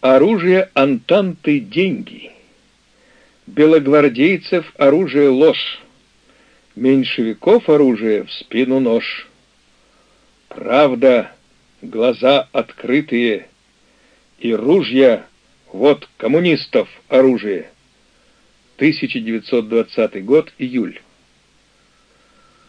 Оружие Антанты — деньги. Белогвардейцев оружие — ложь. Меньшевиков оружие — в спину нож. Правда, глаза открытые, и ружья — вот коммунистов оружие. 1920 год, июль.